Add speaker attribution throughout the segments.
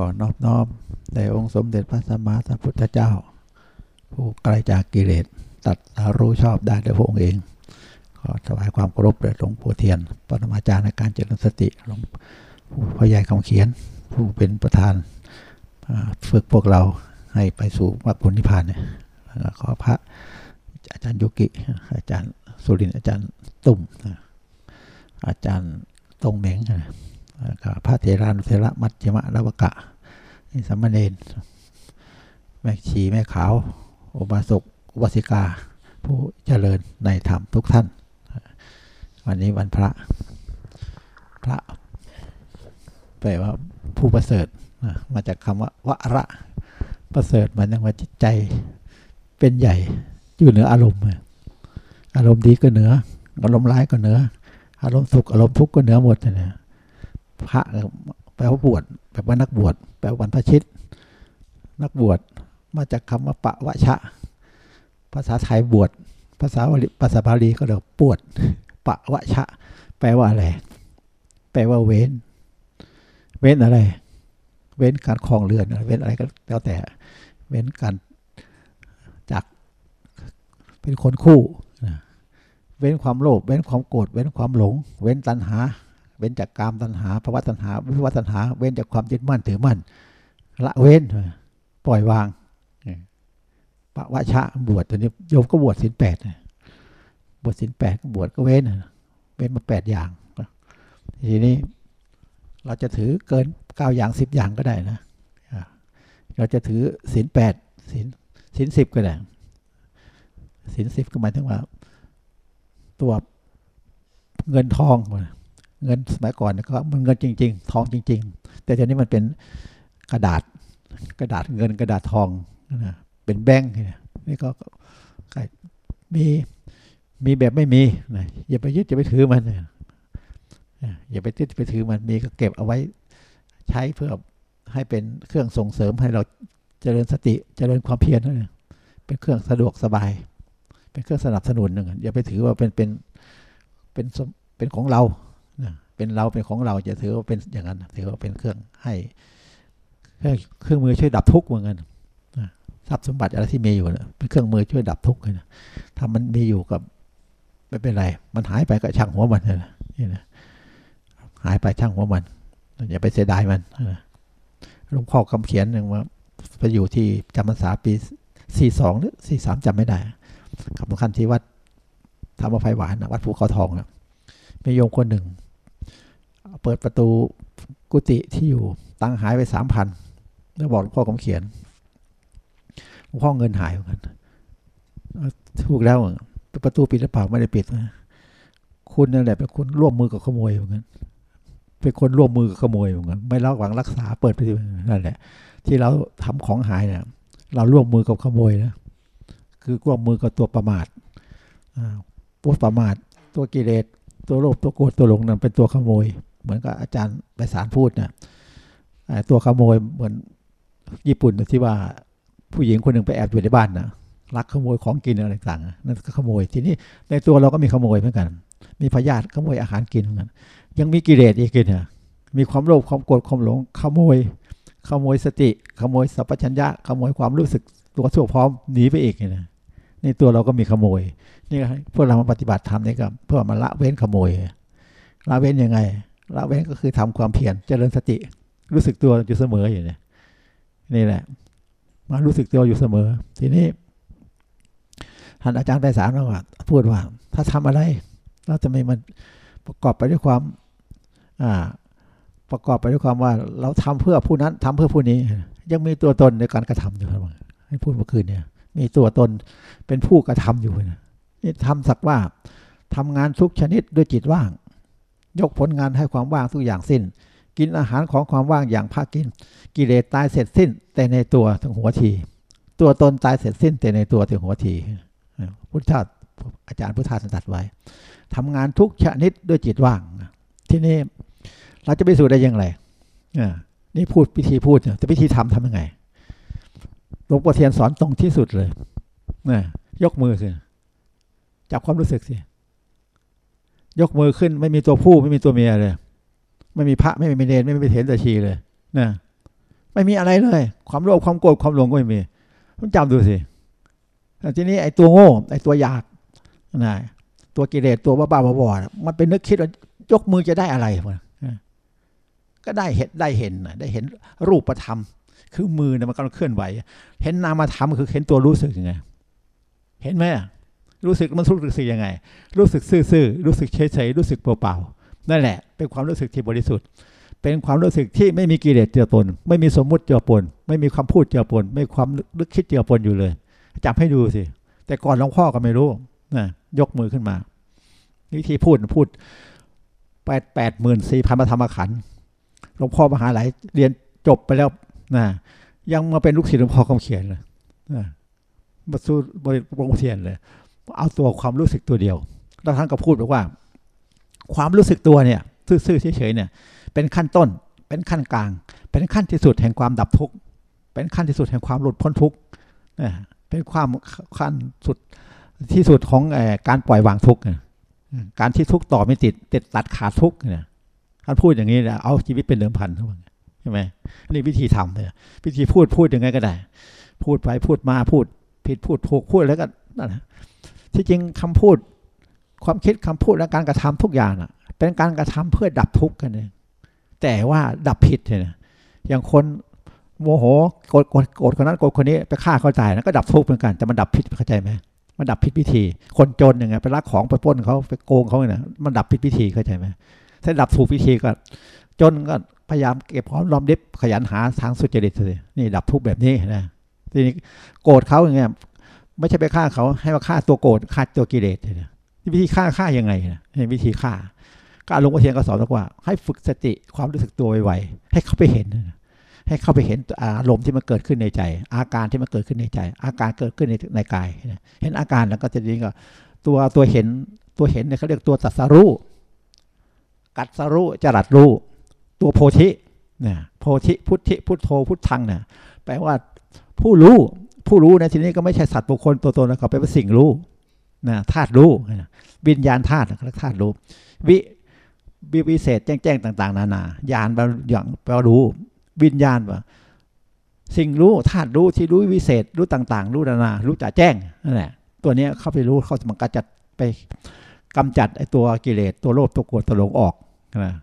Speaker 1: ก่อนนอบน้อมแด่องค์สมเด็จพระสัมมาสัมพุทธเจ้า ผู้ไกลจากกิเลสตัดสารู้ชอบได้ด้วยพระองค์เอง ขอถวายความเคารพแด่หลวงปู่เทียนปรมาจารย์ในการเจริญสติหลวงผู้พ่อใหญ่คำเขียน ผู้เป็นประธานฝึกพวกเราให้ไปสู่มรรคผลนิพพานเนี่ยขอพระอาจารย์ยุกิ อาจารย์สุรินทร์อาจารย์ตุ่มอาจารย์ตรงเหม็งนะแล้วก็พระเทรานุเทระมัจจมะรวกะ สัมมาเนนแม่ชีแม่ขาว อุบาสกอุบาสิกา ผู้เจริญในธรรมทุกท่าน วันนี้วันพระ พระแปลว่าผู้ประเสริฐมาจากคำว่าวะระประเสริฐหมันถึงว่าจิตใจเป็นใหญ่อยู่เหนืออารมณ์อะอารมณ์ดีก็เหนือ อารมณ์ร้ายก็เหนือ อารมณ์สุขอารมณ์ทุกข์ก็เหนือหมดเนี่ยพระ แปลว่าบวชแปลว่านักบวชแปลว่าบรรพชิต นักบวชมาจากคำว่าปะวะชะ ภาษาไทยบวชภาษาบาลีภาษาบาลีก็เรียกปวดปะวะชะ แปลว่าอะไร แปลว่าเว้น เว้นอะไร เว้นการคลองเรือน เว้นอะไรก็แล้วแต่ เว้นการจากเป็นคนคู่ เว้นความโลภ เว้นความโกรธ เว้นความหลง เว้นตัณหา เว้นจากกามตัณหาภาวะตัณหาวิภวัตตัณหา เว้นจากความยึดมั่นถือมั่น ละเว้น ปล่อยวางปะวะชะบวชตัวนี้โยมก็บวชศีลแปดบวชศีลแปดบวชก็เว้นเว้นมาแปดอย่างทีนี้ เราจะถือเกินเก้าอย่างสิบอย่างก็ได้นะเราจะถือศีลแปดศีลศีลสิบก็ได้ศีลสิบก็หมายถึงว่า ตัวเงินทอง เงินสมัยก่อนก็มันเงินจริง ๆ ทองจริง ๆ แต่ตอนนี้มันเป็นกระดาษกระดาษเงินกระดาษทองนะเป็นแบงค์นี่ก็มีมีแบบไม่มีนะอย่าไปยึดอย่าไปถือมันอย่าไปยึดไปถือมันมีก็เก็บเอาไว้ใช้เพื่อให้เป็นเครื่องส่งเสริมให้เราเจริญสติเจริญความเพียรนั่นเองเป็นเครื่องสะดวกสบาย เป็นเครื่องสนับสนุนหนึ่งอย่าไปถือว่าเป็นเป็นเป็นเป็นของเรา เป็นเราเป็นของเราจะถือว่าเป็นอย่างนั้นถือว่าเป็นเครื่องให้เครื่องเครื่องมือช่วยดับทุกข์เหมือนกันทรัพย์สมบัติอะไรที่มีอยู่เป็นเครื่องมือช่วยดับทุกข์นะถ้ามันมีอยู่กับไม่เป็นไร มันหายไปก็ช่างหัวมันนะนี่นะหายไปช่างหัวมันอย่าไปเสียดายมันหลวงพ่อคำเขียนหนึ่งว่าไปอยู่ที่จำพรรษาปีสี่สองหรือสี่สามจำไม่ได้กับสำคัญที่วัดธรรมไฟหวานวัดภูเขาทองนะมีโยมคนหนึ่ง เปิดประตูกุฏิที่อยู่ตังหายไปสามพันแล้วบอกหลวงพ่อคำเขียนหลวงพ่อเงินหายเหมือนกันถูกแล้วประตูปิดหรือเปล่าไม่ได้ปิดนะคุณนั่นแหละเป็นคนร่วมมือกับขโมยเหมือนกันเป็นคนร่วมมือกับขโมยเหมือนกันไม่ระหวังรักษาเปิดไปนั่นแหละ ที่เราทำของหายเนี่ยเราร่วมมือกับขโมยนะคือร่วมมือกับตัวประมาทตัวประมาท ตัวกิเลสตัวโลภตัวโกรธตัวหลงนั่นเป็นตัวขโมย เหมือนกับอาจารย์ไปสารพูดนะตัวขโมยเหมือนญี่ปุ่นที่ว่าผู้หญิงคนหนึ่งไปแอบอยู่ในบ้านนะลักขโมยของกินอะไรต่างนั่นก็ขโมย ทีนี้ในตัวเราก็มีขโมยเหมือนกัน มีพยาธิขโมยอาหารกินเหมือนกัน ยังมีกิเลสอีกเนี่ยมีความโลภความโกรธความหลง ขโมย ขโมยสติ ขโมยสัพพัญญะขโมยความรู้สึกตัวทั่วพร้อมหนีไปอีกเนี่ยนี่ตัวเราก็มีขโมยนี่พวกเรามาปฏิบัติธรรมนี่ก็เพื่อมาละเว้นขโมยละเว้นยังไง ละเว้นก็คือทำความเพียรเจริญสติ รู้สึกตัวอยู่เสมออยู่เนี่ยนี่แหละ มารู้สึกตัวอยู่เสมอ ทีนี้ท่านอาจารย์ไปสารว่าพูดว่า ถ้าทำอะไร เราจะไม่มันประกอบไปด้วยความอ่าประกอบไปด้วยความว่า เราทำเพื่อผู้นั้นทำเพื่อผู้นี้ ยังมีตัวตนในการกระทำอยู่ครับให้พูดเมื่อคืนเนี่ย มีตัวตนเป็นผู้กระทำอยู่นะนี่ทำสักว่าทำงานทุกชนิดด้วยจิตว่าง ยกผลงานให้ความว่างทุกอย่างสิ้น กินอาหารของความว่างอย่างภาคกิน กิเลสตายเสร็จสิ้น แต่ในตัวถึงหัวที ตัวตนตายเสร็จสิ้น แต่ในตัวถึงหัวทีพุทธาอาจารย์พุทธาสันตัดไว้ทำงานทุกชนิดด้วยจิตว่าง ที่นี่เราจะไปสู่ได้ยังไงนี่พูดพิธีพูดแต่พิธีทำทำยังไงหลวงปู่เทียนสอนตรงที่สุดเลยนะยกมือสิจับความรู้สึกสิ ยกมือขึ้น ไม่มีตัวผู้ไม่มีตัวเมียเลย ไม่มีพระไม่มีเนรไม่มีเถรตะชีเลยนะไม่มีอะไรเลย ความโลภความโกรธความหลงก็ไม่มีต้องจำดูสิทีนี้ไอ้ตัวโง่ไอ้ตัวอยากนะตัวกิเลสตัวบ้าๆบอๆมันเป็นนึกคิดว่ายกมือจะได้อะไรมก็ได้เห็นได้เห็นได้เห็นรูปธรรม คือมือเนี่ยมันกำลังเคลื่อนไหว เห็นนามธรรมคือเห็นตัวรู้สึกยังไง เห็นไหม รู้สึกมันรู้สึกยังไง รู้สึกซื่อๆรู้สึกเฉยๆรู้สึกเปล่าๆนั่นแหละ เป็นความรู้สึกที่บริสุทธิ์ เป็นความรู้สึกที่ไม่มีกิเลสเจือปนไม่มีสมมุติเจือปนไม่มีความพูดเจือปนไม่ความนึกคิดเจือปนอยู่เลย จับให้ดูสิแต่ก่อนหลวงพ่อก็ไม่รู้นะยกมือขึ้นมาวิธีพูดพูดแปดแปดหมื่นสี่พันมาธรรมขันหลวงพ่อมหาหลายเรียนจบไปแล้วนะยังมาเป็นลูกศิษย์หลวงพ่อคำเขียนเลยนะมาสู้บริบงเทียนเลย เอาตัวความรู้สึกตัวเดียวแล้วท่านก็พูดบอกว่า ความรู้สึกตัวเนี่ยซื่อๆเฉยๆเนี่ย เป็นขั้นต้น เป็นขั้นกลาง เป็นขั้นที่สุดแห่งความดับทุกข์เป็นขั้นที่สุดแห่งความหลุดพ้นทุกข์เป็นความขั้นสุดที่สุดของการปล่อยวางทุกข์การที่ทุกข์ต่อไม่ติดติดตัดขาดทุกข์เนี่ยท่านพูดอย่างนี้นะเอาชีวิตเป็นเดิมพันใช่ไหมนี่วิธีทำเลยวิธีพูดพูดยังไงก็ได้ พูดไปพูดมาพูด ผิดพูดถูกพูดแล้วก็นั่น ที่จริงคำพูด ความคิดคำพูดและการกระทำทุกอย่างน่ะ เป็นการกระทำเพื่อดับทุกข์กันเองแต่ว่าดับผิดเนี่ยอย่างคนโมโหโกรธโกรธคนนั้นโกรธคนนี้ไปฆ่าเขาตายนะก็ดับทุกข์เหมือนกันแต่มันดับผิดเข้าใจไหมมันดับผิดวิธี คนจนอย่างเงี้ยไปลักของไปป้นเขาไปโกงเขาเนี่ยมันดับผิดวิธีเข้าใจไหมถ้าดับถูกวิธีก็จนก็พยายามเก็บหอมรอมริบขยันหาทางสุจริตเลยนี่ดับทุกแบบนี้นะทีนี้โกรธเขาอย่างเงี้ย ไม่ใช่ไปฆ่าเขาให้มาฆ่าตัวโกรธฆ่าตัวกิเลสเลยวิธีฆ่าฆ่ายังไงนะวิธีฆ่าการลงมาเทียนก็สอนบอกว่า ให้ฝึกสติความรู้สึกตัวไวๆให้เขาไปเห็น ให้เข้าไปเห็นอารมณ์ที่มันเกิดขึ้นในใจ อาการที่มันเกิดขึ้นในใจ อาการเกิดขึ้นในในกาย เห็นอาการแล้วก็จะดีก็ตัวตัวเห็นตัวเห็นเนี่ยเขาเรียกตัวตัสรู้กัดสรู้จรัดรู้ตัวโพธิเนี่ยโพธิพุทธิพุทโธพุทธังเนี่ยแปลว่าผู้รู้ ผู้รู้ในที่นี้ก็ไม่ใช่สัตว์บุคคลตัวตนนะครับเป็นสิ่งรู้นะธาตุรู้วิญญาณธาตุนะธาตุรู้วิวิวิเศษแจ้งแจ้งต่าง ๆ นานาญาณแปลอย่างแปลรู้ วิญญาณว่าสิ่งรู้ธาตุรู้ที่รู้วิเศษรู้ต่าง ๆ รู้นานา รู้จ่าแจ้งนั่นแหละตัวนี้เข้าไปรู้เขาจะมันก็จัดไปกำจัดไอ้ตัวกิเลสตัวโลภตัวโกรธตัวหลงออกนะ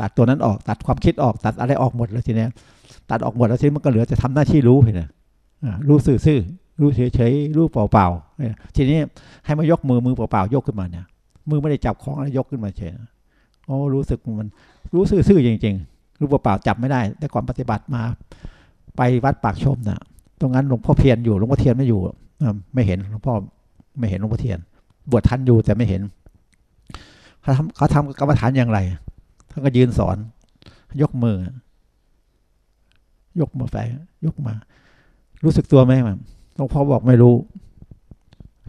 Speaker 1: ตัดตัวนั้นออกตัดความคิดออกตัดอะไรออกหมดแล้วทีนี้ตัดออกหมดแล้วทีนี้มันก็เหลือจะทำหน้าที่รู้เห็นไหม รู้ซื่อๆรู้เฉยๆรู้เปล่าๆทีนี้ให้มายกมือมือเปล่าๆยกขึ้นมาเนี่ย มือไม่ได้จับของอะไรยกขึ้นมาเฉยโอ้รู้สึกมันรู้ซื่อๆจริง ๆ รูปเปล่าจับไม่ได้ แต่ก่อนปฏิบัติมา ไปวัดปากชมนะตรงนั้นหลวงพ่อเพียรอยู่หลวงพ่อเทียนไม่อยู่ไม่เห็นหลวงพ่อไม่เห็นหลวงพ่อเทียน บวชทันอยู่แต่ไม่เห็นเขาทำเขาทำกรรมฐานอย่างไรท่านก็ยืนสอน ยกมือ ยกมือไปยกมา รู้สึกตัวไหมมันหลวงพ่อบอกไม่รู้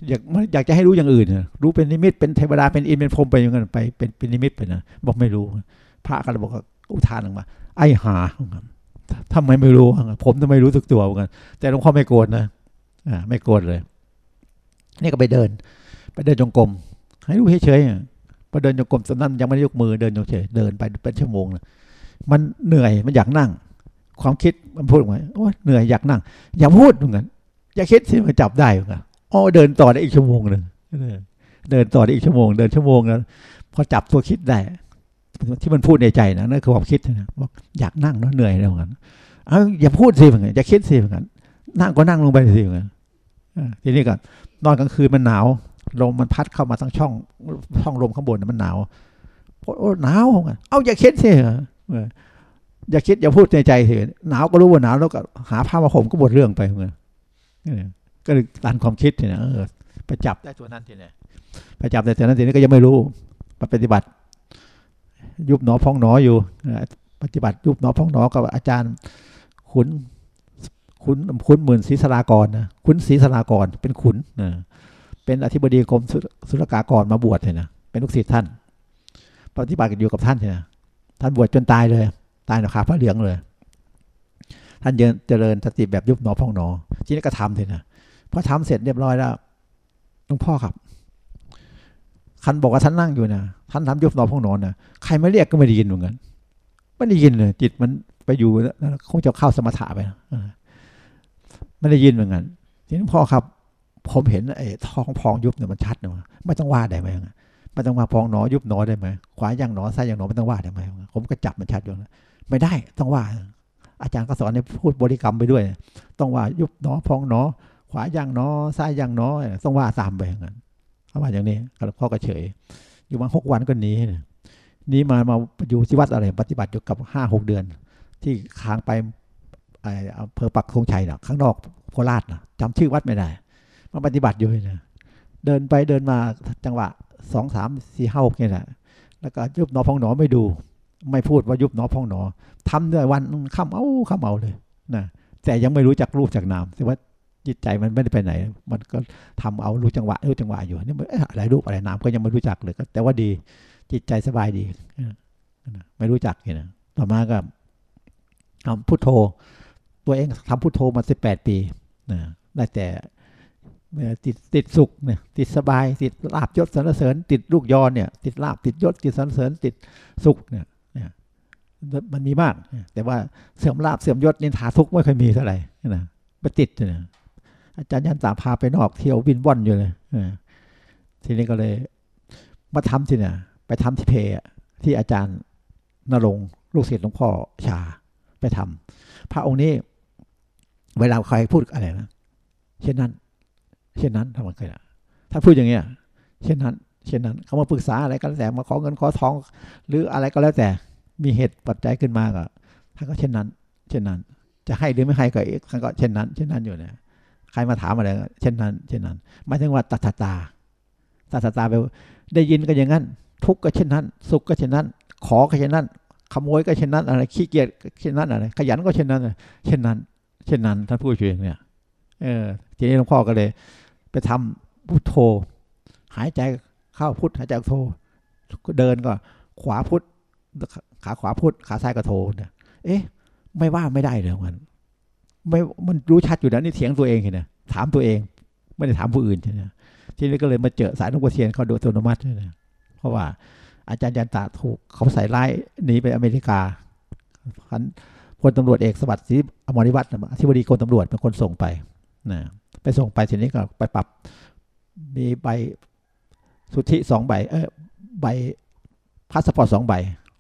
Speaker 1: อยากอยากจะให้รู้อย่างอื่นรู้เป็นนิมิตเป็นเทวดาเป็นอินเป็นพรมไปอย่างนั้นไปเป็นเป็นนิมิตไปนะบอกไม่รู้ พระก็เลยบอกอุทานออกมา ไอ้หาทำไมไม่รู้ผมทำไมรู้สึกตัวเหมือนกัน แต่หลวงพ่อไม่โกรธนะอ่าไม่โกรธเลย นี่ก็ไปเดิน ไปเดินจงกรมให้รู้เฉยๆพอเดินจงกรมตอนนั้นยังไม่ได้ยกมือเดินเฉยเดินไปเป็นชั่วโมงนะมันเหนื่อยมันอยากนั่ง ความคิดมันพูดออกมาโอ้เหนื่อยอยากนั่ง อย่าพูดเหมือนกันอย่าคิดสิมันจับได้เหมือนกันอ๋อเดินต่อได้อีกชั่วโมงหนึ่งเดินต่อได้อีกชั่วโมง เดินชั่วโมงแล้วพอจับตัวคิดได้ ที่มันพูดในใจนะนั่นคือความคิดนะบอกอยากนั่งเนาะเหนื่อยแล้วกันเอาอย่าพูดสิเหมือนกันอย่าคิดสิเหมือนกันนั่งก็นั่งลงไปสิเหมือนกันทีนี้ก็นอนกลางคืนมันหนาวลมมันพัดเข้ามาทั้งช่องช่องลมข้างบนมันหนาวโอ้หนาวเหมือนเอาอย่าคิดสิ อย่าคิดอย่าพูดในใจสิหนาวก็รู้ว่าหนาวแล้วก็หาผ้ามาห่มก็บทเรื่องไปเหมือนก็เลยตันความคิดทีนี้เออไปจับได้ตัวนั้นทีนี้ไปจับได้ตัวนั้นทีนี้ก็ยังไม่รู้ปฏิบัติ ยุบหนอพองหนออยู่ปฏิบัติยุบหนอพองหนอกับอาจารย์ขุนขุนขุนหมื่นศรีสลากรนะขุนศรีสลากรเป็นขุนนะเป็นอธิบดีกรมศุลกากรมาบวชเลยนะเป็นลูกศิษย์ท่าน ปฏิบัติอยู่กับท่านเลยนะท่านบวชจนตายเลย ตายหนอขาพระเหลืองเลย ท่านเจริญสติแบบยุบหนอพองหนอทีนี้ก็ทำเลยนะพอทำเสร็จเรียบร้อยแล้วหลวงพ่อครับคันบอกว่าท่านนั่งอยู่นะท่านทำยุบหนอพองหนอนะใครไม่เรียกก็ไม่ได้ยินเหมือนกันไม่ได้ยินเลย จิตมันไปอยู่แล้วคงจะเข้าสมถะไปนะไม่ได้ยินเหมือนกันทีนี้พ่อครับ ผมเห็นไอ้ท้องพองยุบเนี่ยมันชัดนะไม่ต้องว่าได้ไหมไม่ต้องมาพองหนอยุบหนอได้ไหมขวาย่างหนอซ้ายย่างหนอไม่ต้องว่าได้ไหมผมก็จับมันชัดอยู่นะ ไม่ได้ต้องว่า อาจารย์ก็สอนให้พูดบริกรรมไปด้วย ต้องว่ายุบหนอพองหนอ ขวาย่างหนอซ้ายย่างหนอต้องว่าตามไปอย่างนั้นเขาว่าอย่างนี้พ่อก็เฉย อยู่มาหกวันก็หนีนี้มามาอยู่ที่วัดอะไรปฏิบัติอยู่กับห้าหกเดือน ที่ค้างไปอำเภอปักธงชัยนะข้างนอกโคราชนะจำชื่อวัดไม่ได้มาปฏิบัติอยู่นะเดินไปเดินมาจังหวะสองสามสี่ห้าหกเนี่ยแหละแล้วก็ยุบหนอพองหนอไม่ดู ไม่พูดว่ายุบหนอพองหนอทำด้วยวันข้ามเอาข้ามเอาเลยนะแต่ยังไม่รู้จักรูปจากนามแต่ว่าจิตใจมันไม่ได้ไปไหน มันก็ทำเอารู้จังหวะรู้จังหวะอยู่นี่มันอะไรรูปอะไรนามก็ยังไม่รู้จักเลยแต่ว่าดีจิตใจสบายดีไม่รู้จักเนี่ยต่อมาก็ทำพุทโธ ตัวเองทำพุทโธมาสิบแปดปีนะได้แต่ติดติดสุขเนี่ยติดสบาย ติดลาบยศสรรเสริญ ติดลูกยอเนี่ย ติดลาบติดยศติดสรรเสริญติดสุขเนี่ย มันมีมากแต่ว่าเสื่อมลาบเสื่อมยศนินทาทุกไม่เคยมีเท่าไหร่นะไปติดนี่ยอาจารย์ยันตาพาไปนอกเที่ยวบินว่อนอยู่เลยทีนี้ก็เลย มาทำที่เนี่ยไปทำที่เพที่อาจารย์นรงลูกศิษย์หลวงพ่อชาไปทำพระองค์นี้ เวลาใครพูดอะไรนะเช่นนั้น เช่นนั้นทำไมเคยนะถ้าพูดอย่างเงี้ย เช่นนั้น เช่นนั้น เขามาปรึกษาอะไรก็แล้วแต่มาขอเงินขอทอง หรืออะไรก็แล้วแต่ มีเหตุปัจจัยขึ้นมาก็ท่านก็เช่นนั้น เช่นนั้น จะให้หรือไม่ให้ก็ท่านก็เช่นนั้น เช่นนั้นอยู่เนี่ยใครมาถามอะไรเช่นนั้น เช่นนั้นหมายถึงว่าตัทตาตัทตาไปได้ยินก็อย่างนั้น ทุกข์ก็เช่นนั้น สุขก็เช่นนั้น ขอก็เช่นนั้น ขโมยก็เช่นนั้น อะไรขี้เกียจเช่นนั้นอะไรขยันก็เช่นนั้น เช่นนั้น เช่นนั้นท่านผู้ช่วยเนี่ยเออทีนี้หลวงพ่อก็เลย ไปทำพุทโธ หายใจเข้าพุทหายใจโธเดินก็ขวาพุท ขาขวาพุทขาซ้ายก็โธเนี่ยเอ๊ะ ไม่ว่าไม่ได้เลยมันไม่มันรู้ชัดอยู่แล้วนี่เถียงตัวเองเห็นไหมถามตัวเอง ไม่ได้ถามผู้อื่นใช่ไหมทีนี้ก็เลยมาเจอสายนกกระเทียนเขาโดยอัตโนมัติเลยราะว่าอาจารย์ยันตาถูกเขาใส่ร้ายหนีไปอเมริกาพันพลตำรวจเอกสวัสดิ์ศรีอมริวัฒน์ที่บดีกรมตำรวจเป็นคนส่งไปนะไปส่งไปทีนี้ก็ไปปรับมีใบสุทธิสองใบเออใบพาสปอร์ตสองใบ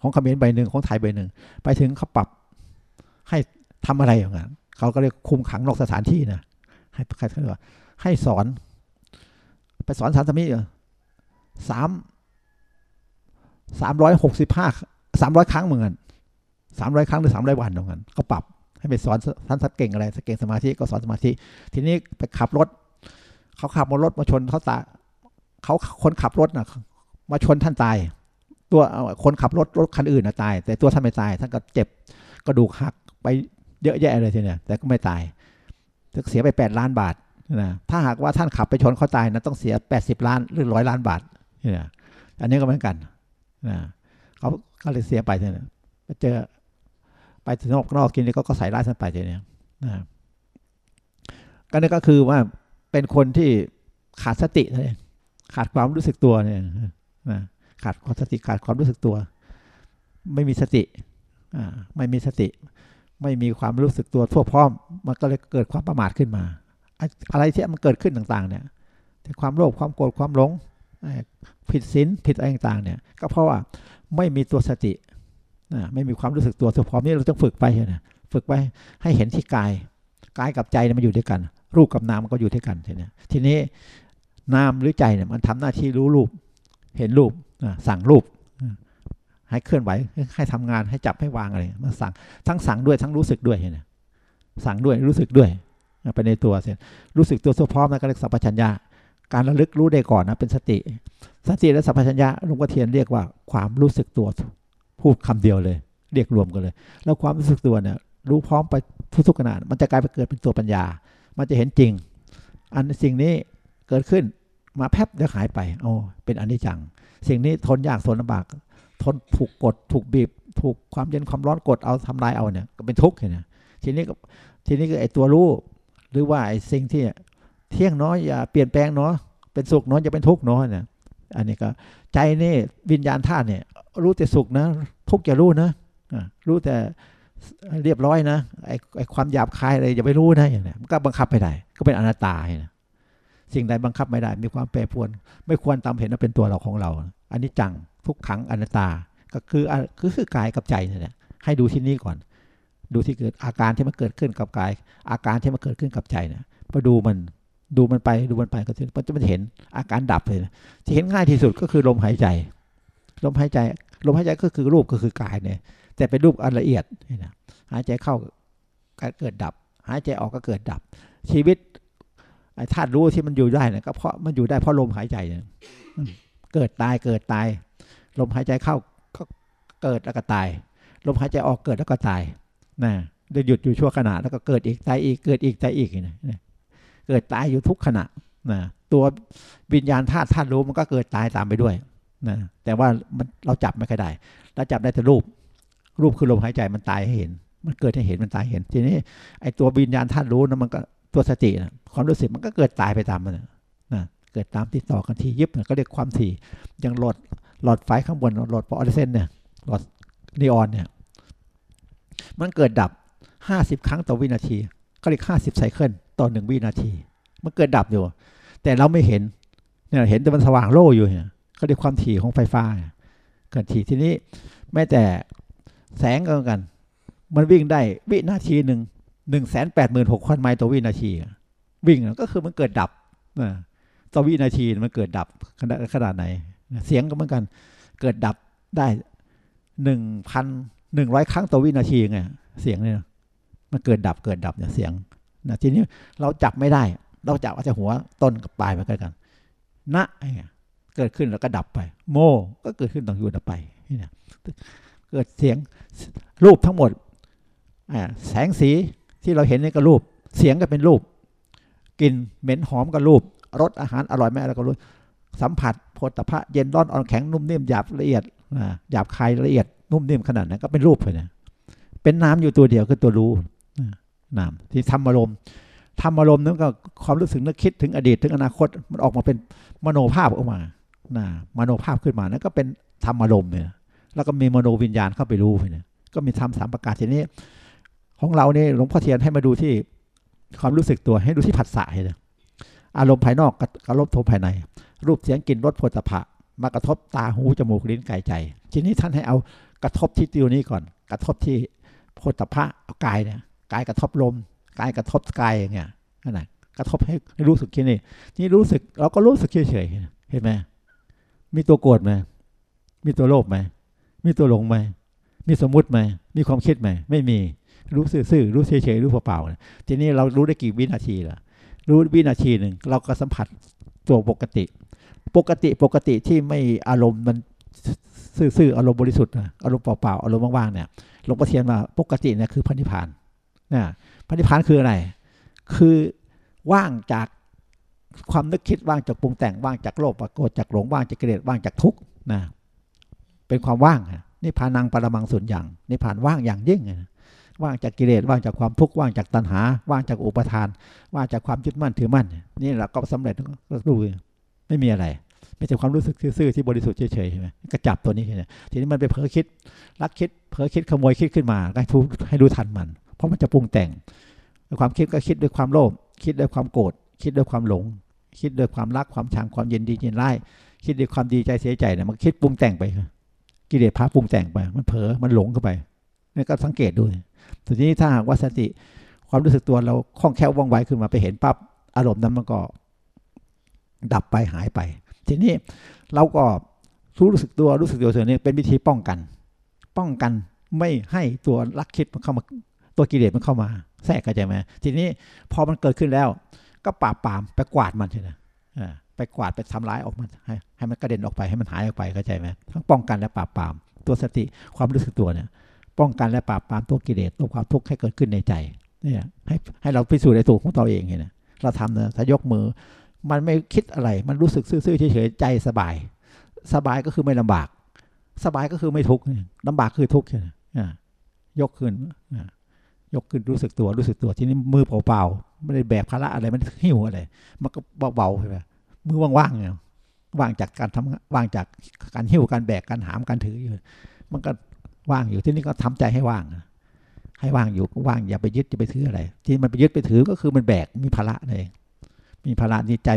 Speaker 1: ของเขมรใบหนึ่งของไทยใบหนึ่ง ไปถึงเขาปรับให้ทำอะไรอย่างนั้นเขาก็เลยคุมขังนอกสถานที่นะให้ใครเขาว่าให้สอน ไปสอนสารสมิสามสามร้อยหกสิบห้าสามร้อยครั้งเหมือนกันสามร้อยครั้งหรือสามร้อยวันเหมือนกันก็ปรับให้ไปสอนท่านสักเก่งอะไรสักเก่งสมาธิก็สอนสมาธิ ทีนี้ไปขับรถ เขาขับรถมาชนเขาตายเขาคนขับรถนะมาชนท่านตาย ตัวคนขับรถรถคันอื่นนะตาย แต่ตัวท่านไม่ตาย ท่านก็เจ็บกระดูกหักไปเยอะแยะเลยทีเนี้ยแต่ก็ไม่ตายเสียไปแปดล้านบาทนะถ้าหากว่าท่านขับไปชนเขาตายนะต้องเสียแปดสิบล้านหรือร้อยล้านบาทเนี่ยอันนี้ก็เหมือนกันนะเขาก็เลยเสียไปเนี่ยไปเจอไปถึงนอกนอกกินนี่ก็ใส่ร้ายท่านไปเนี่ยนะก็นี่ก็คือว่าเป็นคนที่ขาดสตินั่นเองขาดความรู้สึกตัวเนี่ยนะ ขาดความสติขาดความรู้สึกตัว ไม่มีสติไม่มีสติ ไม่มีความรู้สึกตัวทั่วพร้อม มันก็เลยเกิดความประมาทขึ้นมา อะไรที่มันเกิดขึ้นต่างๆ เนี่ยความโลภความโกรธความหลงผิดศีลผิดอะไรต่างๆเนี่ย ก็เพราะว่าไม่มีตัวสติไม่มีความรู้สึกตัวตัวพร้อมนี่เราต้องฝึกไปนะฝึกไปให้เห็นที่กายกายกับใจมันอยู่ด้วยกัน รูปกับนามมันก็อยู่ด้วยกันทีนี้ทีนี้นามหรือใจเนี่ยมันทำหน้าที่รู้รูป เห็นรูปสั่งรูป ให้เคลื่อนไหวให้ทำงานให้จับให้วางอะไรมาสั่งทั้งสั่งด้วยทั้งรู้สึกด้วยเนี่ยสั่งด้วยรู้สึกด้วยไปในตัวเสร็จรู้สึกตัวทั่วพร้อมแล้วก็เรียกสัพพัญญาการระลึกรู้ได้ก่อนนะเป็นสติ สติและสัพพัญญะหลวงพ่อเทียนเรียกว่าความรู้สึกตัวพูดคำเดียวเลย เรียกรวมกันเลย แล้วความรู้สึกตัวเนี่ยรู้พร้อมไปทุกๆขนาดมันจะกลายไปเกิดเป็นตัวปัญญา มันจะเห็นจริง อันสิ่งนี้เกิดขึ้น มาแพบแล้วหายไปโอ้เป็นอนิจจัง สิ่งนี้ทนยากทนลำบาก ทนถูกกด ถูกบีบ ถูกความเย็นความร้อนกดเอาทำลายเอาเนี่ยก็เป็นทุกข์เนี่ยทีนี้ก็ทีนี้ก็ไอตัวรู้หรือว่าไอสิ่งที่เที่ยงน้อยอย่าเปลี่ยนแปลงเนาะเป็นสุขเนาะจะเป็นทุกข์เนาะเนี่ยอันนี้ก็ใจนี่วิญญาณธาตุเนี่ย รู้แต่สุขนะ ทุกข์อย่ารู้นะรู้แต่เรียบร้อยนะไอ้ไอความหยาบคายอะไรอย่าไปรู้นะอย่างเนี้มันก็บังคับไม่ได้ ก็เป็นอนัตตานะ สิ่งใดบังคับไม่ได้ มีความแปรปรวน ไม่ควรตามเห็นว่าเป็นตัวเราของเรา อันนี้จังทุกขังอนัตตา ก็คือคือคือกายกับใจนี่แหละให้ดูที่นี่ก่อน ดูที่เกิดอาการที่มันเกิดขึ้นกับกาย อาการที่มันเกิดขึ้นกับใจเนี่ยมาดูมันดูมันไปดูมันไปก็จะมันจะเห็นอาการดับเลยที่เห็นง่ายที่สุดก็คือลมหายใจ ลมหายใจลมหายใจก็คือรูปก็คือกายเนี่ย แต่เป็นรูปอันละเอียดนี่นะหายใจเข้าก็เกิดดับ หายใจออกก็เกิดดับ ชีวิต ไอ้ธาตุรู้ที่มันอยู่ได้เนี่ยก็เพราะมันอยู่ได้เพราะลมหายใจเนี่ยเกิดตายเกิดตาย ลมหายใจเข้าก็เกิดแล้วก็ตาย ลมหายใจออกเกิดแล้วก็ตายนะเดี๋ยวหยุดอยู่ชั่วขณะแล้วก็เกิดอีกตายอีกเกิดอีกตายอีกนะเกิดตายอยู่ทุกขณะนะตัววิญญาณธาตุธาตุรู้มันก็เกิดตายตามไปด้วยนะแต่ว่ามันเราจับไม่ค่อยได้เราจับได้แต่รูป รูปคือลมหายใจมันตายให้เห็น มันเกิดให้เห็นมันตายเห็น ทีนี้ไอ้ตัววิญญาณธาตุรู้นะมันก็ ตัวสตินะความรู้สึกมันก็เกิดตายไปตามมันนะเกิดตามติดต่อกันทียิบก็เรียกความถี่อย่างหลอดหลอดไฟข้างบนหลอดฟอร์เซนเนี่ยหลอดนีออนเนี่ยมันเกิดดับห้าสิบครั้งต่อวินาทีก็เรียกห้าสิบไซเคิลต่อหนึ่งวินาที มันเกิดดับอยู่ แต่เราไม่เห็นเนี่ยเห็นแต่มันสว่างโล่อยู่เนี่ยก็เรียกความถี่ของไฟฟ้าเกิดถี่ทีนี้แม้แต่แสงก็เหมือนกัน มันวิ่งได้วินาทีหนึ่ง หนึ่งแสนแปดหมื่นหกพันไมล์ต่อวินาที วิ่งก็คือมันเกิดดับต่อวินาทีมันเกิดดับขนาดขนาดไหน เสียงก็เหมือนกัน เกิดดับได้หนึ่งพันหนึ่งร้อยครั้งต่อวินาทีไงเสียงเนี่ยมันเกิดดับเกิดดับเนี่ยเสียงนะทีนี้เราจับไม่ได้ เราจับอาจจะหัวต้นกับปลายมากันกันณเกิดขึ้นแล้วก็ดับไป โมก็เกิดขึ้นต้องอยู่ดับไปนี่เกิดเสียงรูปทั้งหมดแสงสี ที่เราเห็นนี่ก็รูป เสียงก็เป็นรูปกลิ่นเหม็นหอมก็รูปรสอาหารอร่อยไหมอะไรก็รู้สัมผัสโพธพะเย็นร้อนอ่อนแข็งนุ่มนิ่มหยาบละเอียดหยาบคายละเอียดนุ่มนิ่มขนาดนั้นก็เป็นรูปเลยนะเป็นน้ำอยู่ตัวเดียวคือตัวรู้นามที่ทำอารมณ์ทำอารมณ์นั้นก็ความรู้สึกนึกคิดถึงอดีตถึงอนาคตมันออกมาเป็นมโนภาพออกมานะมโนภาพขึ้นมานั่นก็เป็นธรรมอารมณ์เนี่ยแล้วก็มีมโนวิญญาณเข้าไปรู้เนี่ยก็มีทำสามประการทีนี้ ของเราเนี่ยหลวงพ่อเทียนให้มาดูที่ความรู้สึกตัวให้ดูที่ผัสสะเลยอารมณ์ภายนอกกับอารมภายใน รูปเสียงกลิ่นรสโผฏฐะมากระทบตาหูจมูกลิ้นกายใจ ทีนี้ท่านให้เอากระทบที่ติวนี้ก่อน กระทบที่โผฏฐะเอากายเนี่ยกายกระทบลมกายกระทบกายอย่างเงี้ยนั่นแหะกระทบให้รู้สึกแค่นี้นี่รู้สึกเราก็รู้สึกเฉยๆเห็นไหมมีตัวโกรธไหมมีตัวโลภไหมมีตัวหลงไหมมีสมมุติไหมมีความคิดไหมไม่มี รู้ซื่อๆรู้เฉยๆรู้เปล่าๆทีนี้เรารู้ได้กี่วินาทีล่ะ รู้วินาทีหนึ่งเราก็สัมผัสตัวปกติ ปกติปกติที่ไม่อารมณ์มันซื่อๆอารมณ์บริสุทธิ์อารมณ์เปล่าๆอารมณ์ว่างๆเนี่ยหลวงพ่อเทียนมาปกติเนี่ยคือพันธิพานนะพระนิพานคืออะไร คือว่างจากความนึกคิดว่างจากปรุงแต่งว่างจากโลภโกรธจากหลงว่างจากเกิเลสว่างจากทุกข์นะเป็นความว่างนี่พานังปรมังสุญญ์อย่างนี่ผ่านว่างอย่างยิ่ง ว่างจากกิเลสว่างจากความทุกข์ว่างจากตัณหา ว่างจากอุปทาน ว่างจากความยึดมั่นถือมั่น นี่เราก็สำเร็จก็รู้ไม่มีอะไรไม่ใช่ความรู้สึกซื่อๆที่บริสุทธิ์เฉยๆใช่ไหมก็จับตัวนี้แค่นี้ทีนี้มันไปเผลอคิดรักคิดเผลอคิดขโมยคิดขึ้นมาให้รู้ให้รู้ทันมัน เพราะมันจะปรุงแต่งความคิดก็คิดด้วยความโลภคิดด้วยความโกรธคิดด้วยความหลง คิดด้วยความรักความชังความเย็นดีเย็นไล่คิดด้วยความดีใจเสียใจเนี่ยมันคิดปรุงแต่งไปกิเลสพาปรุงแต่งไป มันเผลอมันหลงเข้าไปนี่ก็สังเกตดู ทีนี้ถ้าหากว่าสติความรู้สึกตัวเราคล่องแคล่วว่องไวขึ้นมาไปเห็นปั๊บอารมณ์นั้นมันก็ดับไปหายไป ทีนี้เราก็รู้สึกตัวรู้สึกตัวเนี้เป็นวิธีป้องกัน ป้องกันไม่ให้ตัวรักคิดมันเข้ามาตัวกิเลสมันเข้ามา แทรกเข้าใจไหมทีนี้พอมันเกิดขึ้นแล้ว ก็ปราบปรามไปกวาดมันใช่ไหมไปกวาดไปทำร้ายออกมาให้ให้มันกระเด็นออกไปให้มันหายออกไปเข้าใจไหมทั้งป้องกันและปราบปรามตัวสติความรู้สึกตัวเนี่ย ป้องกันและปราบปรามตัวกิเลสตัวความทุกข์ให้เกิดขึ้นในใจเนี่ยให้ให้เราพิสูจน์ในตัวของตัวเองเนไหมเราทำเนี่ยถ้ายกมือ มันไม่คิดอะไร มันรู้สึกซื่อๆเฉยๆใจสบาย สบายก็คือไม่ลำบาก สบายก็คือไม่ทุกข์ลำบากคือทุกข์ใช่ไหยกขึ้นยกขึ้นรู้สึกตัวรู้สึกตัวทีนี้มือเปล่าๆไม่ได้แบกภาระอะไรมันหิวอะไร มันก็เบาๆใช่ไหมมือว่างๆเนี่ยว่างจากการทำว่างจากการหิ้วการแบกการหามการถืออยู่มันก็ ว่างอยู่ที่นี่ก็ทำใจให้ว่าง ให้ว่างอยู่ก็ว่างอย่าไปยึดอย่าไปถืออะไร ที่มันไปยึดไปถือก็คือมันแบกมีภาระเองมีภาระนี่ใจ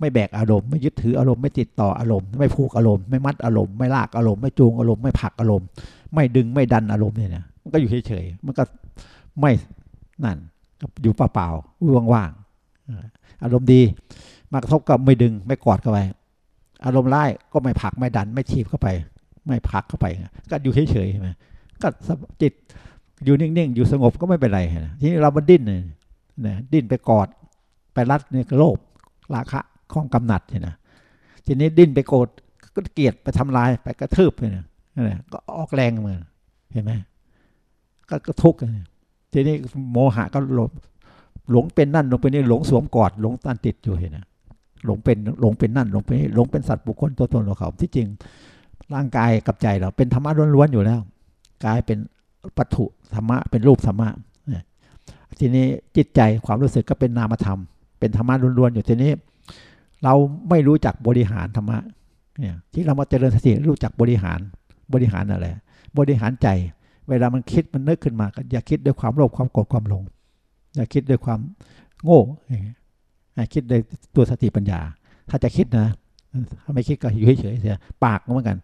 Speaker 1: ไม่แบกอารมณ์ไม่ยึดถืออารมณ์ไม่ติดต่ออารมณ์ไม่ผูกอารมณ์ไม่มัดอารมณ์ไม่ลากอารมณ์ไม่จูงอารมณ์ไม่ผลักอารมณ์ ไม่ดึงไม่ดันอารมณ์เนี่ยนะมันก็อยู่เฉยๆมันก็ไม่นั่นอยู่เปล่าๆว่างๆอารมณ์ดีมากระทบกับไม่ดึงไม่กอดเข้าไปอารมณ์ร้ายก็ไม่ผลักไม่ดัน ไม่ทีบเข้าไป ไม่ผลักเข้าไปก็อยู่เฉยๆใช่ไหมก็จิตอยู่นิ่งๆ อยู่สงบก็ไม่เป็นไรนะทีนี้เรามาดิ้นเนี่ยดิ้นไปกอดไปรัดเนี่ยโลภราคะข้องกำหนัดเนี่ยนะทีนี้ดิ้นไปโกรธก็เกลียดไปทำลายไปกระทืบเนี่ยนะก็ออกแรงมือเห็นไหมก็กทุกข์ทีนี้โมหะก็หลงหลงเป็นนั่นหลงเป็นนี่หลงสวมกอดหลงตันติดอยู่เห็นไหมหลงเป็นหลงเป็นนั่นหลงเป็นหลงเป็นสัตว์บุคคลตัวตนเราเขาที่จริง ร่างกายกับใจเราเป็นธรรมะล้วนๆอยู่แล้วกายเป็นปัถุธรรมะเป็นรูปธรรมะทีนี้จิตใจความรู้สึกก็เป็นนามธรรม เป็นธรรมะล้วนๆอยู่ทีนี้ เราไม่รู้จักบริหารธรรมะเนี่ยที่เรามาเจริญสติรู้จักบริหารบริหารอะไรบริหารใจ เวลามันคิดมันนึกขึ้นมาก็อย่าคิดด้วยความโลภความโกรธความหลงอย่าคิดด้วยความโง่คิดด้วยตัวสติปัญญา ถ้าจะคิดนะ ถ้าไม่คิดก็อยู่เฉยๆเสียปากก็เหมือนกัน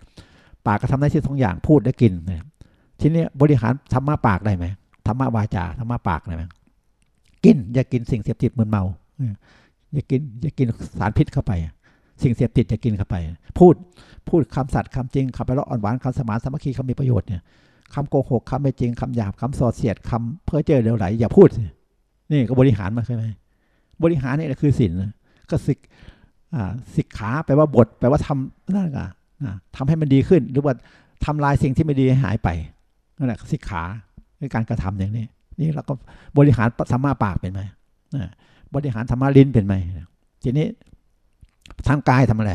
Speaker 1: ปากก็ทำได้ที่สองอย่างพูดได้กินนะทีนี้บริหารธรรมะปากได้ไหมธรรมะวาจาธรรมะปากได้ไหมกินอย่ากินสิ่งเสพติดมึนเมาอย่ากินอย่ากินสารพิษเข้าไป สิ่งเสพติดจะกินเข้าไป พูดพูดคำสัตย์คำจริงคำไปละอ่อนหวานคำสมานสามัคคีคำมีประโยชน์เนี่ยคำโกหกคำไม่จริงคำหยาบคำสอดเสียดคำเพ้อเจ้อเร็วไหลอย่าพูด นี่ก็บริหารมาใช่ไหมบริหารนี่แหละคือศีลก็สิ สิกขาแปลว่าบท แปลว่าทำนั่นก็ทำให้มันดีขึ้น หรือว่าทำลายสิ่งที่ไม่ดีให้หายไปนั่นแหละสิกขาในการกระทำอย่างนี้ นี่เราก็บริหารธรรมะปากเป็นไหมบริหารธรรมะลิ้นเป็นไหมทีนี้ทางกายทำอะไร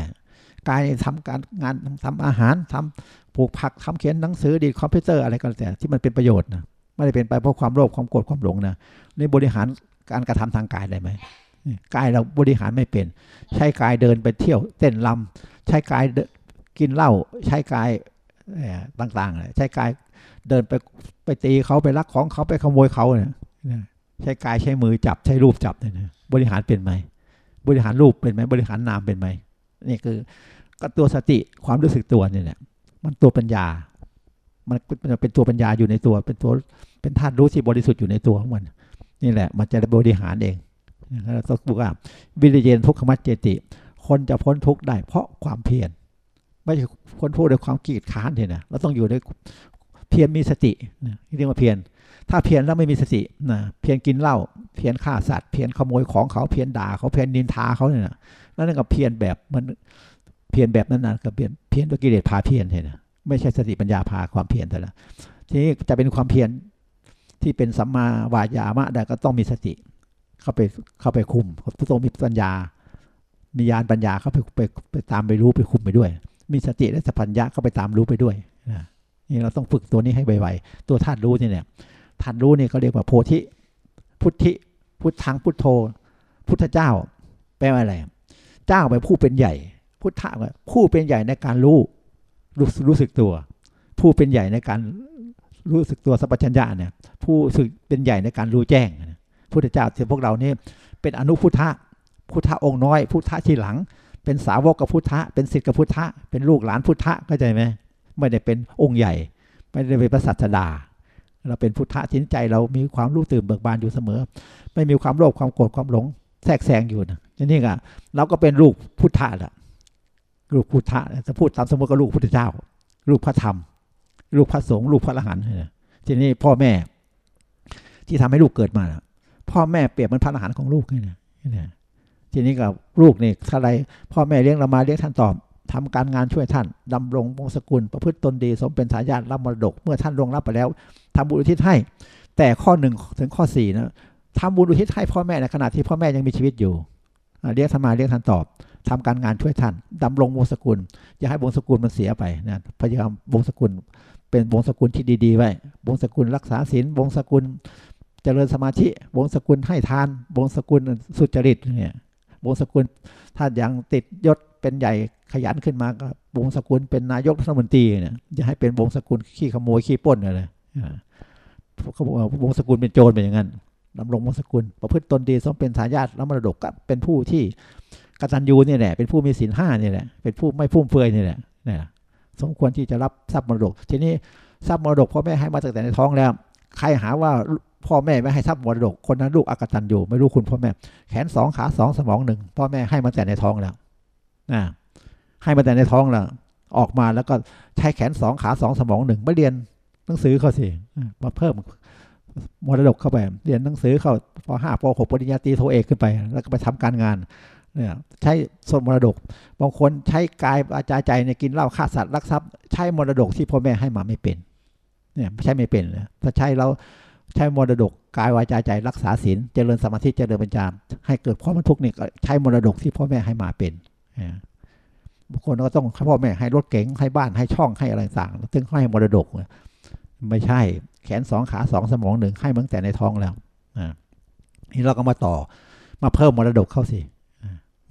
Speaker 1: กายทำการงานทำอาหารทำปลูกผักทำเขียนหนังสือดีคอมพิวเตอร์อะไรก็แล้วแต่ที่มันเป็นประโยชน์นะไม่ได้เป็นไปเพราะความโลภความโกรธความหลงนะนี่บริหารการกระทำทางกายได้ไหม กายเราบริหารไม่เป็น ใช้กายเดินไปเที่ยวเต้นลำใช้กายกินเหล้าใช้กายต่างๆ ใช้กายเดินไปไปตีเขาไปลักของเขาไปขโมยเขาเนี่ยใช้กายใช้มือจับใช้รูปจับเนี่ยบริหารเป็นไหมบริหารรูปเป็นไหมบริหารนามเป็นไหมนี่คือก็ตัวสติความรู้สึกตัวเนี่ยมันตัวปัญญา มันเป็นตัวปัญญาอยู่ในตัว เป็นตัวเป็นธาตุรู้ที่บริสุทธิ์อยู่ในตัวของมัน นี่แหละ มันจะบริหารเอง แล้วก็บอกว่าวิริยนทุกขมัจเจติ คนจะพ้นทุกข์ได้ เพราะความเพียรไม่ใช่คนพูดด้วยความกีดค้านเนี่นะเราต้องอยู่ในเพียรมีสตินี่เรียกว่าเพียรถ้าเพียรแล้วไม่มีสตินะเพียรกินเหล้าเพียรฆ่าสัตว์เพียรขโมยของเขาเพียรด่าเขาเพียรนินทาเขาเนี่ยนั่นก็เพียรแบบมันเพียรแบบนั้นนะก็เพียรเพียรด้วยกิเลสพาเพียรเนี่ยนะไม่ใช่สติปัญญาพาความเพียรแต่ละทีนี้จะเป็นความเพียรที่เป็นสัมมาวายามะได้ก็ต้องมีสติ เข้าไปเข้าไปคุมต้องมีปัญญา มีญาณปัญญาเข้าไปไปไปตามไปรู้ไปคุมไปด้วย มีสติและสัพพัญญะเข้าไปตามรู้ไปด้วยนะนี่เราต้องฝึกตัวนี้ให้ไวๆตัวธาตุรู้นี่เนี่ยธาตุรู้นี่เขาเรียกว่าโพธิพุทธิพุทธังพุทโธ พุทธเจ้า แปลว่าอะไร เจ้าไปผู้เป็นใหญ่ พุทธะผู้เป็นใหญ่ในการรู้รู้รู้สึกตัว ผู้เป็นใหญ่ในการรู้สึกตัวสัพพัญญะเนี่ย ผู้สึกเป็นใหญ่ในการรู้แจ้ง พุทธเจ้าที่พวกเรานี่เป็นอนุพุทธะพุทธะองค์น้อย พุทธะที่หลัง เป็นสาวกกับพุทธะเป็นศิษย์กับพุทธะเป็นลูกหลานพุทธะเข้าใจไหมไม่ได้เป็นองค์ใหญ่ ไม่ได้เป็นพระสัสดา เราเป็นพุทธะทิ้นใจเรามีความรู้ตื่นเบิกบานอยู่เสมอ ไม่มีความโลภความโกรธความหลงแทรกแซงอยู่นะนี่ก็เราก็เป็นลูกพุทธะแหละลูกพุทธะจะพูดตามสมมติก็ลูกพุทธเจ้า ลูกพระธรรม ลูกพระสงฆ์ลูกพระอรหันต์ทีนี้พ่อแม่ที่ทำให้ลูกเกิดมา พ่อแม่เปรียบเหมือนพระอรหันต์ของลูกนี่นะทีนี้กับลูกนี่อะไรพ่อแม่เลี้ยงเรามาเลี้ยงท่านตอบทำการงานช่วยท่านดำรงวงศกุล ประพฤติตนดี สมเป็นสายญาติรับมรดก เมื่อท่านลงรับไปแล้วทำบุญอุทิศให้ แต่ข้อหนึ่งถึงข้อสี่นะทำบุญอุทิศให้พ่อแม่ในขณะที่พ่อแม่ยังมีชีวิตอยู่เรียกธรรมาเรียกท่านตอบทำการงานช่วยท่านดำรงวงศกุล อย่าให้วงศกุลมันเสียไปนะพยายามวงศกุล เป็นวงศกุลที่ดีๆไว้วงศกุลรักษาศีลวงศกุล เจริญสมาธิวงศกุลให้ทาน วงศกุลสุจริตเนี่ยวงศกุลถ้าอยังติดยศเป็นใหญ่ขยันขึ้นมาก็วงศกุลเป็นนายกรัฐมนตรีเนี่ยจะให้เป็นวงศกุลขี้ขโมยขี้ป้นอะไรเขาบอกว่าวงศกุลเป็นโจรเป็นอย่างนั้นดำรงวงศกุล ประพฤติตนดีสมเป็นทายาทแล้วมรดกก็เป็นผู้ที่กตัญญูเนี่ยแหละเป็นผู้มีศีลห้าเนี่ยแหละเป็นผู้ไม่ฟุ่มเฟือยเนี่ยแหละนี่สมควรที่จะรับทรัพย์มรดก ทีนี้ทรัพย์มรดกพ่อแม่ให้มาตั้งแต่ในท้องแล้ว ใครหาว่า พ่อแม่ไม่ให้ทรัพย์มรดก คนนั้นลูกอกตัญญูไม่รู้คุณพ่อแม่ แขนสองขาสองสมองหนึ่งพ่อแม่ให้มาแต่ในท้องแล้วนะให้มาแต่ในท้องแล้วออกมาแล้วก็ใช้แขนสองขาสองสมองหนึ่งไม่เรียนหนังสือเขาสิมาเพิ่มมรดกเข้าไป เรียนหนังสือเข้าปห้าปหกปริญญาตรีโทเอกขึ้นไป แล้วก็ไปทำการงานเนี่ยใช้ส่วนมรดก บางคนใช้กายอาจาใจในกินเหล้าฆ่าสัตว์รักทรัพย์ ใช้มรดกที่พ่อแม่ให้มาไม่เป็นเนี่ยใช้ไม่เป็นเลยถ้าใช้เรา ใช้มรดกกายวาจาใจรักษาศีลเจริญสมาธิเจริญปัญญาให้เกิดความทุกนี่ใช้มรดกที่พ่อแม่ให้มาเป็นบางคนก็ต้องพ่อแม่ให้รถเก๋งให้บ้านให้ช่องให้อะไรต่างถึงให้มรดกไม่ใช่แขนสองขาสองสมองหนึ่งให้ตั้งแต่ในท้องแล้วนี่เราก็มาต่อมาเพิ่มมรดกเข้าสิ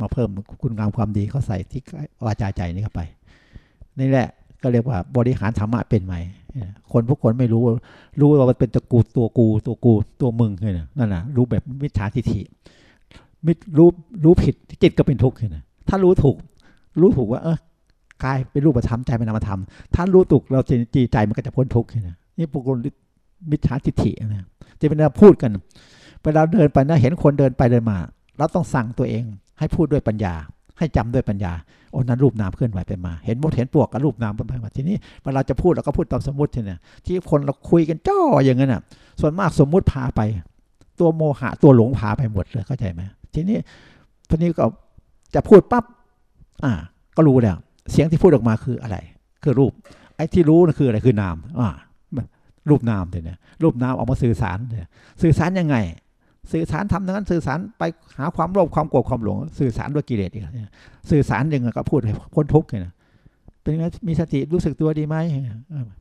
Speaker 1: มาเพิ่มคุณงามความดีเขาใส่ที่วาจาใจนี่เข้าไป นี่แหละ ก็เรียกว่าบริหารธรรมะเป็นไหม คนพวกคนไม่รู้รู้ว่ามันเป็นตะกูตัวกูตัวกูตัวมึงเลยนะนั่นนะรู้แบบมิจฉาทิฏฐิมิรู้รู้ผิดจิตก็เป็นทุกข์เลยนะถ้ารู้ถูก รู้ถูกว่า เออกายเป็นรูปธรรมใจเป็นนามธรรม ถ้ารู้ถูกเราจีใจมันก็จะพ้นทุกข์เลยนะนี่พวกคนมิจฉาทิฏฐินะจะเป็นเราพูดกันเวลาเดินไปนะเห็นคนเดินไปเดินมา เราต้องสั่งตัวเอง ให้พูดด้วยปัญญา ให้จำด้วยปัญญา โอ้นั้นรูปนามเคลื่อนไหวไปมา เห็นมดเห็นปวกกับรูปนามไปมาทีนี้เวลาจะพูดเราก็พูดตามสมมติเนี่ยที่คนเราคุยกันจ้ออย่างนั้นอะ ส่วนมากสมมุติพาไป ตัวโมหะตัวหลงพาไปหมดเลยเข้าใจไหมทีนี้ทีนี้ก็จะพูดปั๊บอ่า ก็รู้แล้วเสียงที่พูดออกมาคืออะไร คือรูป ไอ้ที่รู้นั่นคืออะไรคือนามอ่ารูปนามเนี่ยรูปนามออกมาสื่อสารเนี่ยสื่อสารยังไง สื่อสารทำดังนั้นสื่อสารไปหาความโลภความโกรธความหลง สื่อสารด้วยกิเลสอีกสื่อสารยังไงก็พูดให้พ้นทุกข์เนี่ยเป็นยังไงมีสติรู้สึกตัวดีไหม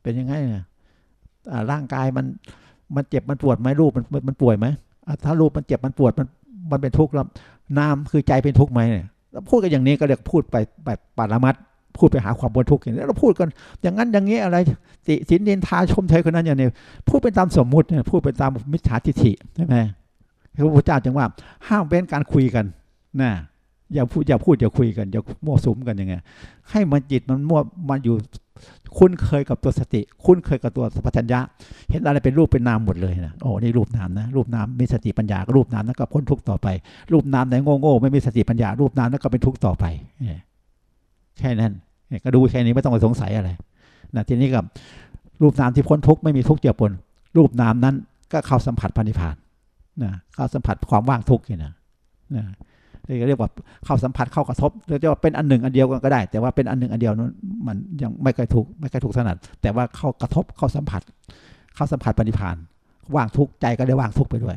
Speaker 1: เป็นยังไงเนี่ยร่างกายมันมันเจ็บมันปวดไหมรูปมันมันป่วยไหมถ้ารูปมันเจ็บมันปวดมันมันเป็นทุกข์แล้วนามคือใจเป็นทุกข์ไหมเนี่ยพูดกันอย่างนี้ก็เรียกพูดไปแบบปารมัดพูดไปหาความบนทุกข์อย่างนี้เราพูดกัน อย่างนั้นอย่างนี้อะไร ติสินเดนทาชมเธอคนนั้นอย่างนี้พูดเป็นตามสมมุติพูดเป็นตามมิจฉาทิฏฐิใช่ไหม พระพุทธเจ้าจึงว่าห้ามเว้นการคุยกันนะอย่าพูดอย่าพูดอย่าคุยกันอย่ามั่วสุมกันยังไงให้มันจิตมันมั่วมันอยู่คุ้นเคยกับตัวสติ คุ้นเคยกับตัวสัพพัญญะ เห็นอะไรเป็นรูปเป็นนามหมดเลยนะโอ้นี่รูปนามนะรูปนามมีสติปัญญาก็รูปนามนั้นก็พ้นทุกต่อไป รูปนามไหนโง่โง่ไม่มีสติปัญญา รูปนามนั้นก็เป็นทุกต่อไปแค่นั้นก็ดูแค่นี้ไม่ต้องไปสงสัยอะไรนะทีนี้กับรูปนามที่พ้นทุกไม่มีทุกเจือปนรูปนามนั้นก็เข้าสัมผัสพันิพาน นะเข้าสัมผัสความว่างทุกข์นี่นะนะเรียกว่าเข้าสัมผัสเข้ากระทบเรียกว่าเป็นอันหนึ่งอันเดียวกันก็ได้ แต่ว่าเป็นอันหนึ่งอันเดียวนั้นมันยังไม่เคยถูกไม่เคยถูกถนัดแต่ว่าเข้ากระทบเข้าสัมผัส เข้าสัมผัสปณิพานว่างทุกข์ใจก็ได้ว่างทุกข์ไปด้วย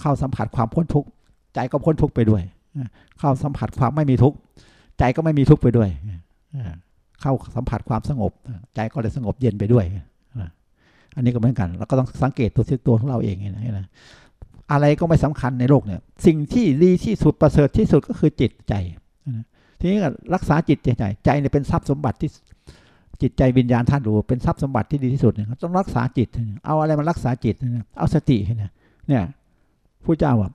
Speaker 1: เข้าสัมผัสความพ้นทุกข์ใจก็พ้นทุกข์ไปด้วย เข้าสัมผัสความไม่มีทุกข์ใจก็ไม่มีทุกข์ไปด้วยเข้าสัมผัสความสงบ ใจก็เลยสงบเย็นไปด้วยอันนี้ก็เหมือนกันเราก็ต้องสังเกตตัวที่ตัวของเราเองนะ อะไรก็ไม่สำคัญในโลกเนี่ย สิ่งที่ดีที่สุดประเสริฐที่สุดก็คือจิตใจทีนี้รักษาจิตใจใจเนี่ยเป็นทรัพย์สมบัติที่จิตใจวิญญาณท่านรู้เป็นทรัพย์สมบัติที่ดีที่สุดเนี่ยต้องรักษาจิต เอาอะไรมารักษาจิตเอาสติเนี่ยเนี่ยผู้เจ้าว่า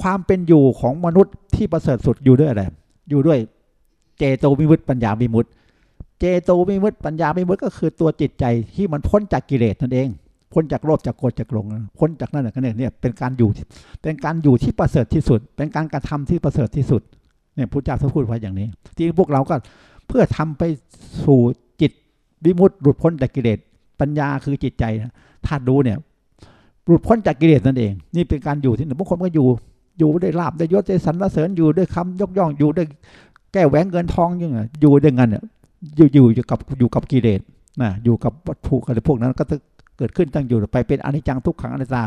Speaker 1: ความเป็นอยู่ของมนุษย์ที่ประเสริฐสุดอยู่ด้วยอะไรอยู่ด้วยเจโตวิมุตติปัญญาวิมุตติเจโตวิมุตติปัญญาวิมุตติก็คือตัวจิตใจที่มันพ้นจากกิเลสนั่นเอง พ้นจากโลภจากโกรธจากหลงพ้นจากนั่นกันเนี่ยเป็นการอยู่ เป็นการอยู่ที่ประเสริฐที่สุด เป็นการกระทำที่ประเสริฐที่สุดเนี่ยพระเจ้าท่านพูดไว้อย่างนี้ที่พวกเราก็เพื่อทำไปสู่จิตวิมุตติหลุดพ้นจากกิเลสปัญญาคือจิตใจถ้าดูเนี่ยหลุดพ้นจากกิเลสนั่นเอง นี่เป็นการอยู่ที่หนึ่งบางคนก็อยู่อยู่ได้ลาบได้ยศได้สรรเสริญอยู่ด้วยคำยกย่องอยู่ด้วยแก้แหวงเงินทองยังไงอยู่ด้วยเงินเนี่ยอยู่อยู่กับอยู่กับกิเลสนะอยู่กับวัตถุอะไรพวกนั้นก็จะ เกิดขึ้นตั้งอยู่ไปเป็นอนิจจังทุกขังอนัตตา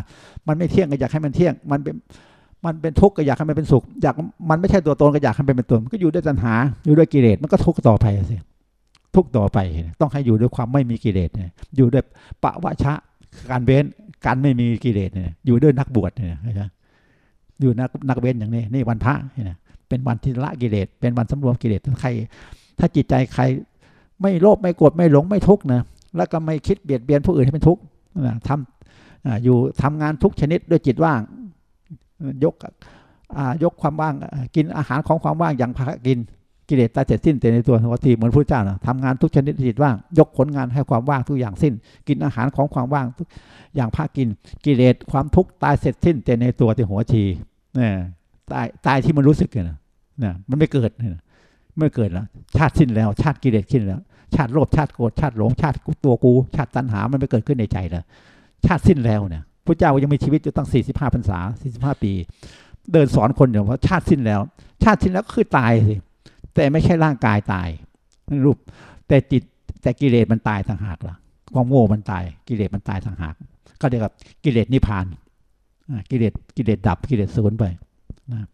Speaker 1: มันไม่เที่ยงก็อยากให้มันเที่ยง มันเป็นมันเป็นทุกข์ก็อยากให้มันเป็นสุข อยากมันไม่ใช่ตัวตนก็อยากให้มันเป็นตัวมันก็อยู่ด้วยตัณหาอยู่ด้วยกิเลสมันก็ทุกข์ต่อไปสิทุกข์ต่อไปต้องให้อยู่ด้วยความไม่มีกิเลสเนี่ยอยู่ด้วยปะวะชะการเว้นการไม่มีกิเลสเนี่ยอยู่ด้วยนักบวชเนี่ยนะอยู่นักนักเว้นอย่างนี้นี่วันพระเนี่ยเป็นวันที่ละกิเลสเป็นวันสำรวมกิเลสถ้าใคร ถ้าจิตใจใคร ไม่โลภไม่โกรธไม่หลงไม่ทุกข์นะ แล้วก็ไม่คิดเบียดเบียนผู้อื่นให้เป็นทุกข์ทอ่าอยู่ทำงานทุกชนิดด้วยจิตว่าง ยกยกความว่างกินอาหารของความว่างอย่างพากินกิเลสตายเสร็จสิ้นแต่ในตัวหัวทีเหมือนพระเจ้านะทำงานทุกชนิดจิตว่าง ยกผลงานให้ความว่างทุกอย่างสิ้น กินอาหารของความว่างทุกอย่างพากิน กิเลสความทุกข์ตายเสร็จสิ้นแต่ในตัวที่หัวทีเนี่ยตายตายที่มันรู้สึกเนี่ยนะมันไม่เกิดเนี่ยไม่เกิดแล้วชาติสิ้นแล้ว ชาติกิเลสสิ้นแล้ว ชาติโลภชาติโกรธชาติหลงชาติตัวกู ชาติตัณหามันไม่เกิดขึ้นในใจแล้วชาติสิ้นแล้วเนี่ยพระเจ้ายังมีชีวิตอยู่ตั้ง 45พรรษา 45 ปี เดินสอนคนอยู่ว่าชาติสิ้นแล้ว ชาติสิ้นแล้วก็คือตายสิแต่ไม่ใช่ร่างกายตายรูปแต่จิตแต่กิเลสมันตายต่างหากล่ะความโง่มันตาย กิเลสมันตายต่างหาก ก็เรียกว่ากิเลสนิพพานกิเลสกิเลสดับกิเลสสูญไปนะ